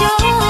You.